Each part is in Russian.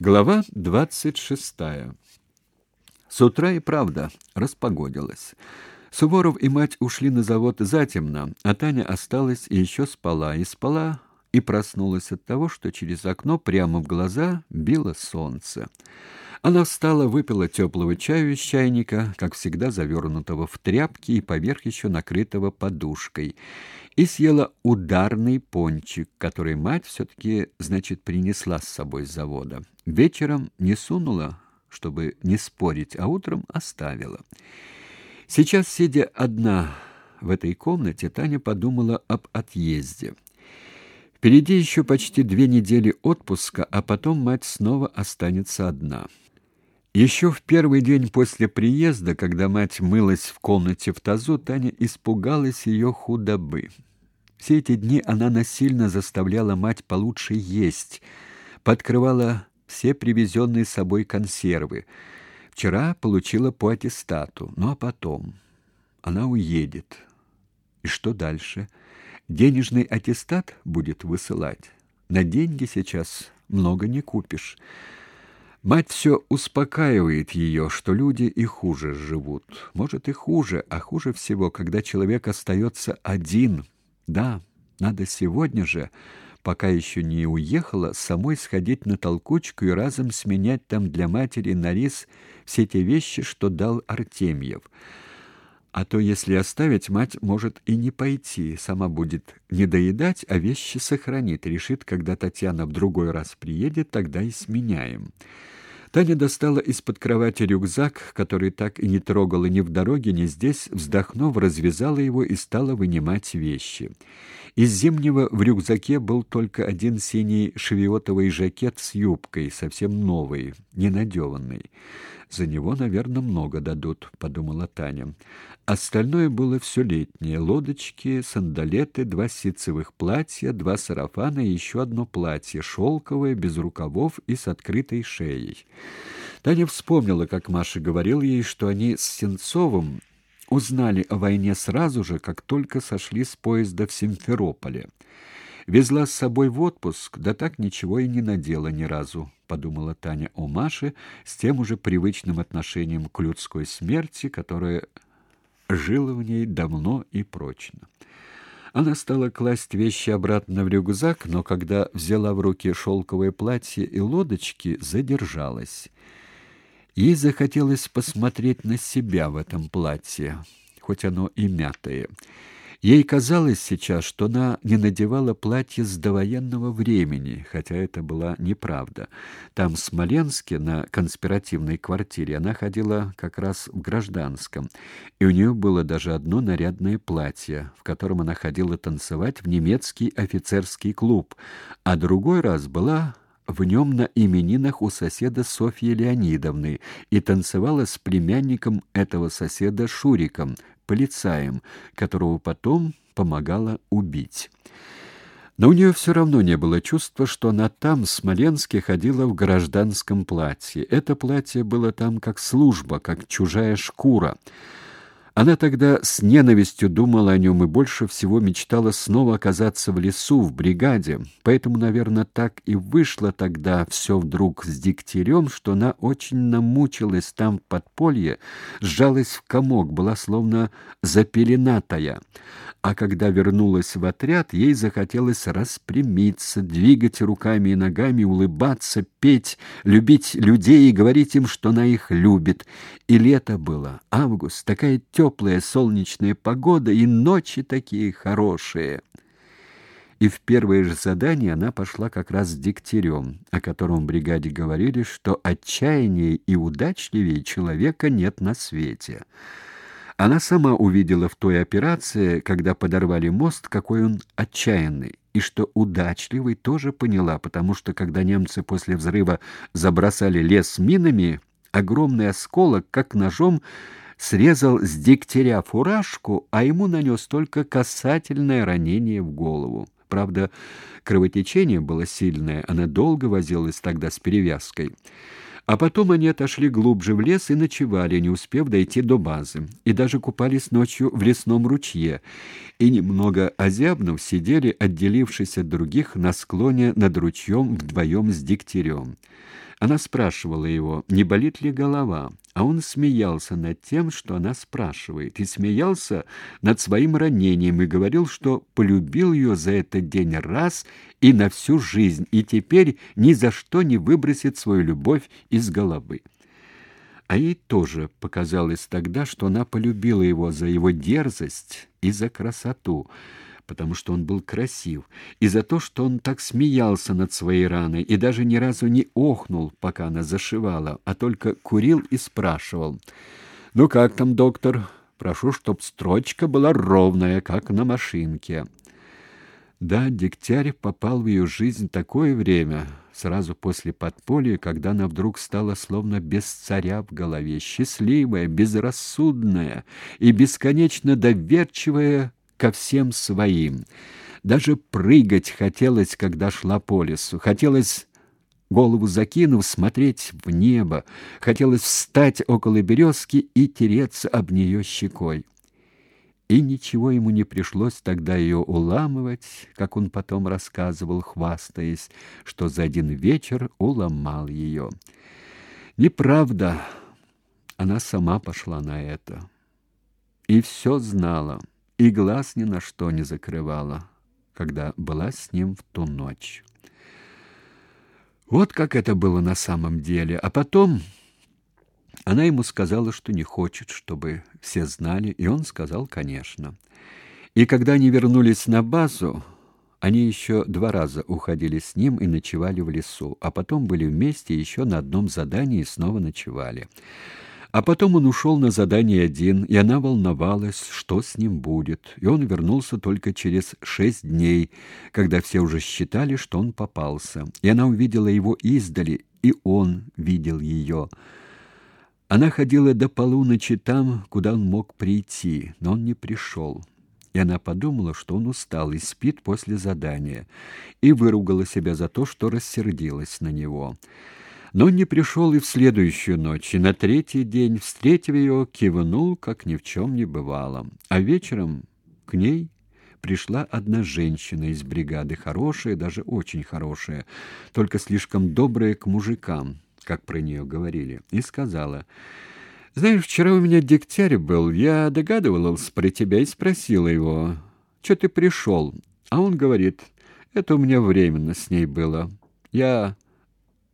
Глава двадцать шестая. С утра и правда распогодилось. Суворов и мать ушли на завод затемно, а Таня осталась и еще спала, и спала, и проснулась от того, что через окно прямо в глаза било солнце. Она встала, выпила теплого чаю из чайника, как всегда завернутого в тряпки и поверх еще накрытого подушкой, и съела ударный пончик, который мать все-таки, значит, принесла с собой с завода. Вечером не сунула, чтобы не спорить, а утром оставила. Сейчас, сидя одна в этой комнате, Таня подумала об отъезде. Впереди еще почти две недели отпуска, а потом мать снова останется одна. Еще в первый день после приезда, когда мать мылась в комнате в тазу, Таня испугалась ее худобы. Все эти дни она насильно заставляла мать получше есть, подкрывала все привезенные с собой консервы. Вчера получила по аттестату, ну а потом она уедет. И что дальше? Денежный аттестат будет высылать. На деньги сейчас много не купишь. Мать все успокаивает ее, что люди и хуже живут. Может и хуже, а хуже всего, когда человек остается один. Да, надо сегодня же, пока еще не уехала, самой сходить на толкучку и разом сменять там для матери на рис все те вещи, что дал Артемьев. А то, если оставить, мать может и не пойти, сама будет не доедать, а вещи сохранит, решит, когда Татьяна в другой раз приедет, тогда и сменяем. Таня достала из-под кровати рюкзак, который так и не трогала ни в дороге, ни здесь, вздохнув, развязала его и стала вынимать вещи. Из зимнего в рюкзаке был только один синий шевиотовый жакет с юбкой, совсем новый, ненадеванный. За него, наверное, много дадут, подумала Таня. Остальное было все летнее: лодочки, сандалеты, два ситцевых платья, два сарафана и еще одно платье шелковое, без рукавов и с открытой шеей. Таня вспомнила, как Маша говорила ей, что они с Сенцовым узнали о войне сразу же, как только сошли с поезда в Симферополе. Везла с собой в отпуск, да так ничего и не надела ни разу, подумала Таня о Маше с тем уже привычным отношением к людской смерти, которое жило в ней давно и прочно. Она стала класть вещи обратно в рюкзак, но когда взяла в руки шелковое платье и лодочки, задержалась. Ей захотелось посмотреть на себя в этом платье, хоть оно и мятое. Ей казалось сейчас, что она не надевала платье с довоенного времени, хотя это была неправда. Там в Смоленске на конспиративной квартире она ходила как раз в гражданском, и у нее было даже одно нарядное платье, в котором она ходила танцевать в немецкий офицерский клуб, а другой раз была в нем на именинах у соседа Софьи Леонидовны и танцевала с племянником этого соседа Шуриком, полицаем, которого потом помогала убить. Но у нее все равно не было чувства, что она там, в Смоленске, ходила в гражданском платье. Это платье было там как служба, как чужая шкура. Она тогда с ненавистью думала о нем и больше всего мечтала снова оказаться в лесу, в бригаде. Поэтому, наверное, так и вышло тогда все вдруг с Дегтярем, что она очень намучилась там в подполье, сжалась в комок, была словно запеленатая а когда вернулась в отряд, ей захотелось распрямиться, двигать руками и ногами, улыбаться, петь, любить людей и говорить им, что она их любит. И лето было, август, такая теплая солнечная погода, и ночи такие хорошие. И в первое же задание она пошла как раз с Дегтярем, о котором в бригаде говорили, что отчаяннее и удачливее человека нет на свете. Она сама увидела в той операции, когда подорвали мост, какой он отчаянный, и что удачливый тоже поняла, потому что когда немцы после взрыва забросали лес минами, огромный осколок, как ножом, срезал с дегтяря фуражку, а ему нанес только касательное ранение в голову. Правда, кровотечение было сильное, она долго возилась тогда с перевязкой. А потом они отошли глубже в лес и ночевали, не успев дойти до базы, и даже купались ночью в лесном ручье, и немного озябнув сидели, отделившись от других, на склоне над ручьем вдвоем с Дегтярем. Она спрашивала его, не болит ли голова, а он смеялся над тем, что она спрашивает, и смеялся над своим ранением и говорил, что полюбил ее за этот день раз и на всю жизнь, и теперь ни за что не выбросит свою любовь из головы. А ей тоже показалось тогда, что она полюбила его за его дерзость и за красоту, потому что он был красив, и за то, что он так смеялся над своей раной и даже ни разу не охнул, пока она зашивала, а только курил и спрашивал: "Ну как там, доктор? Прошу, чтоб строчка была ровная, как на машинке". Да, Дегтярев попал в ее жизнь такое время, сразу после подполья, когда она вдруг стала словно без царя в голове, счастливая, безрассудная и бесконечно доверчивая ко всем своим. Даже прыгать хотелось, когда шла по лесу. Хотелось голову закинув, смотреть в небо. Хотелось встать около березки и тереться об нее щекой и ничего ему не пришлось тогда ее уламывать, как он потом рассказывал, хвастаясь, что за один вечер уломал ее. Неправда. Она сама пошла на это. И все знала, и глаз ни на что не закрывала, когда была с ним в ту ночь. Вот как это было на самом деле. А потом она ему сказала, что не хочет, чтобы все знали, и он сказал, конечно. И когда они вернулись на базу, они еще два раза уходили с ним и ночевали в лесу, а потом были вместе еще на одном задании и снова ночевали. А потом он ушел на задание один, и она волновалась, что с ним будет. И он вернулся только через шесть дней, когда все уже считали, что он попался. И она увидела его издали, и он видел ее. Она ходила до полуночи там, куда он мог прийти, но он не пришел. И она подумала, что он устал и спит после задания, и выругала себя за то, что рассердилась на него. Но не пришел и в следующую ночь, и на третий день, встретив ее, кивнул, как ни в чем не бывало. А вечером к ней пришла одна женщина из бригады, хорошая, даже очень хорошая, только слишком добрая к мужикам как про нее говорили, и сказала: "Знаешь, вчера у меня дегтярь был. Я догадывалась про тебя и спросила его: "Что ты пришел?" А он говорит: "Это у меня временно с ней было. Я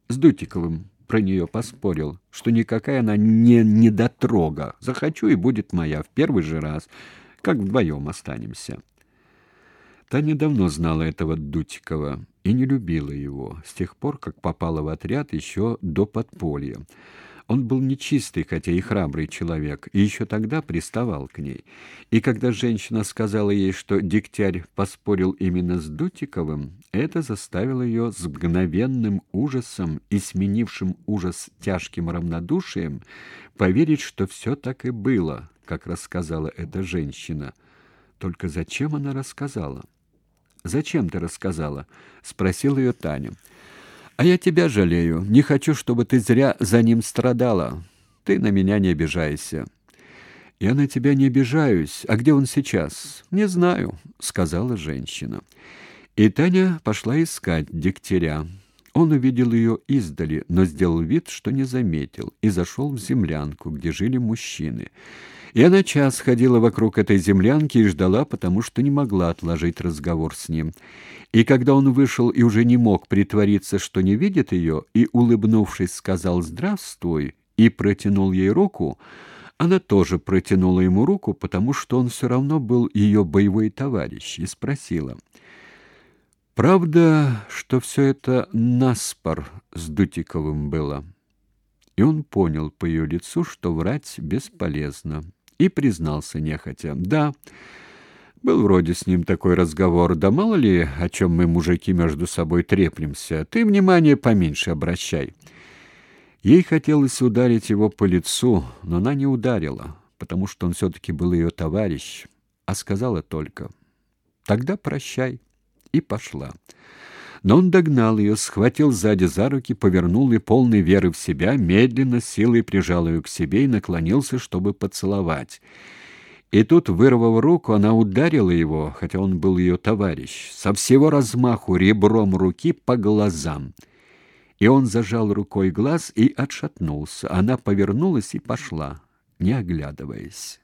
с Дутиковым про нее поспорил, что никакая она не недотрога. Захочу и будет моя в первый же раз, как вдвоем останемся". Таня давно знала этого Дутикова и не любила его, с тех пор, как попала в отряд еще до подполья. Он был нечистый, хотя и храбрый человек, и еще тогда приставал к ней. И когда женщина сказала ей, что Дегтярь поспорил именно с Дутиковым, это заставило ее с мгновенным ужасом и сменившим ужас тяжким равнодушием поверить, что все так и было, как рассказала эта женщина. Только зачем она рассказала? Зачем ты рассказала? спросил ее Таня. А я тебя жалею. Не хочу, чтобы ты зря за ним страдала. Ты на меня не обижайся. Я на тебя не обижаюсь. А где он сейчас? Не знаю, сказала женщина. И Таня пошла искать Дегтяря. Он увидел ее издали, но сделал вид, что не заметил, и зашел в землянку, где жили мужчины. И она час ходила вокруг этой землянки и ждала, потому что не могла отложить разговор с ним. И когда он вышел и уже не мог притвориться, что не видит ее, и, улыбнувшись, сказал «Здравствуй» и протянул ей руку, она тоже протянула ему руку, потому что он все равно был ее боевой товарищ, и спросила — Правда, что все это наспор с Дутиковым было. И он понял по ее лицу, что врать бесполезно, и признался нехотя: "Да, был вроде с ним такой разговор, да мало ли, о чем мы мужики между собой треплемся. Ты внимание поменьше обращай". Ей хотелось ударить его по лицу, но она не ударила, потому что он все таки был ее товарищ, а сказала только: "Тогда прощай" и пошла. Но он догнал ее, схватил сзади за руки, повернул и полной веры в себя медленно силой прижал ее к себе и наклонился, чтобы поцеловать. И тут, вырвав руку, она ударила его, хотя он был ее товарищ, со всего размаху ребром руки по глазам. и он зажал рукой глаз и отшатнулся. Она повернулась и пошла, не оглядываясь.